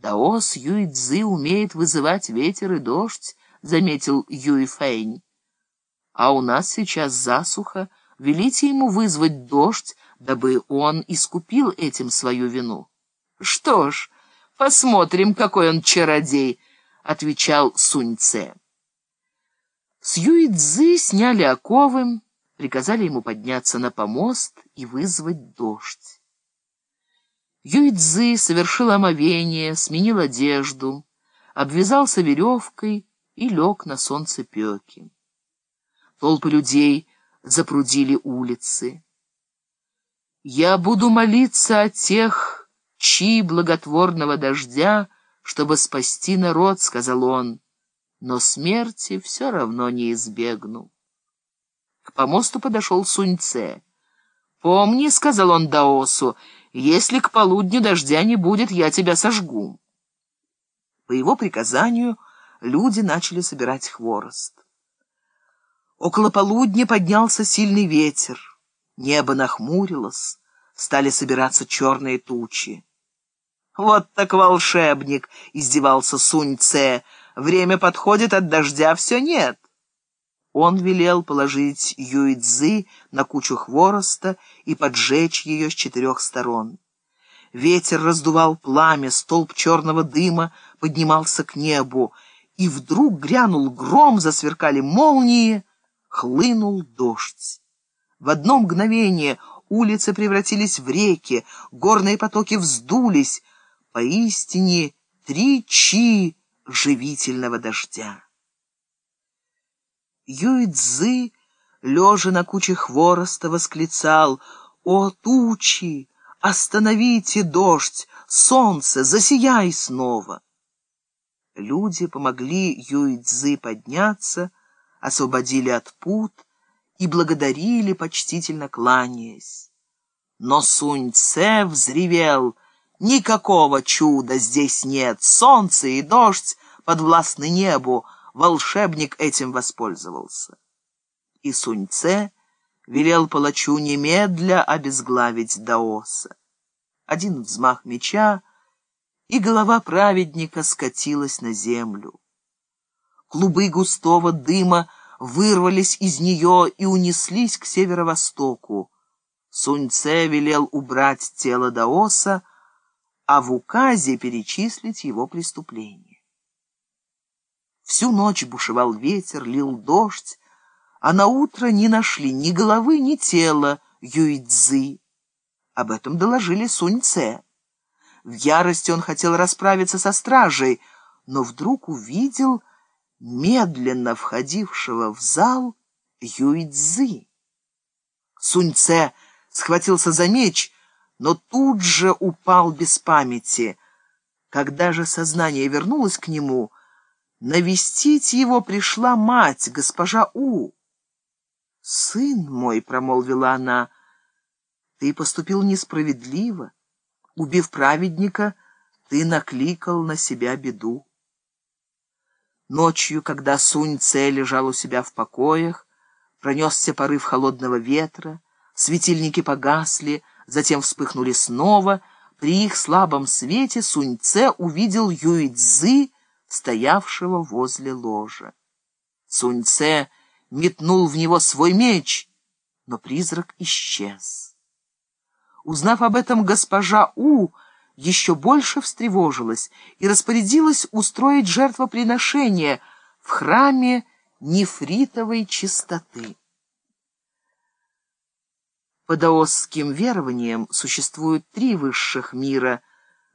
«Даос Юй-Цзы умеет вызывать ветер и дождь», — заметил Юй-Фэнь. «А у нас сейчас засуха. Велите ему вызвать дождь, дабы он искупил этим свою вину». «Что ж, посмотрим, какой он чародей», — отвечал Сунь-Це. С Юй-Цзы сняли оковы, приказали ему подняться на помост и вызвать дождь. Юйцзы совершил омовение, сменил одежду, обвязался веревкой и лег на солнцепеке. Толпы людей запрудили улицы. «Я буду молиться о тех, чьи благотворного дождя, чтобы спасти народ», — сказал он, — «но смерти все равно не избегну». К помосту подошел Суньце. «Помни», — сказал он Даосу, — если к полудню дождя не будет, я тебя сожгу. По его приказанию люди начали собирать хворост. Около полудня поднялся сильный ветер. Небо нахмурилось, стали собираться черные тучи. «Вот так волшебник!» — издевался Сунь-Це. «Время подходит, от дождя все нет». Он велел положить Юйцзы на кучу хвороста и поджечь ее с четырех сторон. Ветер раздувал пламя, столб черного дыма поднимался к небу, и вдруг грянул гром, засверкали молнии, хлынул дождь. В одно мгновение улицы превратились в реки, горные потоки вздулись, поистине три чи живительного дождя. Юй-Цзы, лежа на куче хвороста, восклицал «О, тучи! Остановите дождь! Солнце, засияй снова!» Люди помогли Юй-Цзы подняться, освободили от пут и благодарили, почтительно кланяясь. Но Сунь-Це взревел «Никакого чуда здесь нет! Солнце и дождь подвластны небу!» Волшебник этим воспользовался. И Суньце велел палачу немедля обезглавить Даоса. Один взмах меча, и голова праведника скатилась на землю. Клубы густого дыма вырвались из нее и унеслись к северо-востоку. Суньце велел убрать тело Даоса, а в указе перечислить его преступления. Всю ночь бушевал ветер, лил дождь, а на утро не нашли ни головы, ни тела Юйцзы. Об этом доложили Суньце. В ярости он хотел расправиться со стражей, но вдруг увидел медленно входившего в зал Юйцзы. Суньце схватился за меч, но тут же упал без памяти. Когда же сознание вернулось к нему, Навестить его пришла мать, госпожа У. «Сын мой», — промолвила она, — «ты поступил несправедливо. Убив праведника, ты накликал на себя беду». Ночью, когда Сунь-Це лежал у себя в покоях, пронесся порыв холодного ветра, светильники погасли, затем вспыхнули снова. При их слабом свете Сунь-Це увидел Юй-Цзы, стоявшего возле ложа. Суньце метнул в него свой меч, но призрак исчез. Узнав об этом, госпожа У еще больше встревожилась и распорядилась устроить жертвоприношение в храме нефритовой чистоты. По даосским верованиям существуют три высших мира,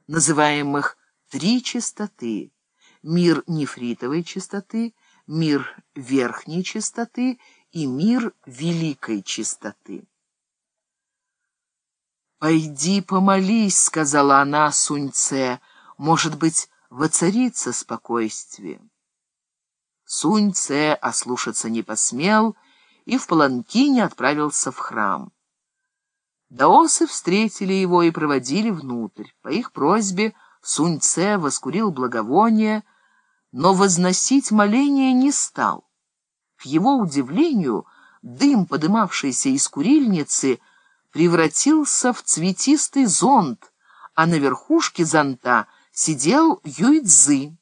называемых «три чистоты» мир нефритовой чистоты, мир верхней чистоты и мир великой чистоты. «Пойди помолись», — сказала она Суньце, — «может быть, воцарится спокойствие». Суньце ослушаться не посмел и в паланкине отправился в храм. Даосы встретили его и проводили внутрь. По их просьбе Суньце воскурил благовоние, но возносить моление не стал. К его удивлению, дым, подымавшийся из курильницы, превратился в цветистый зонт, а на верхушке зонта сидел Юйцзы,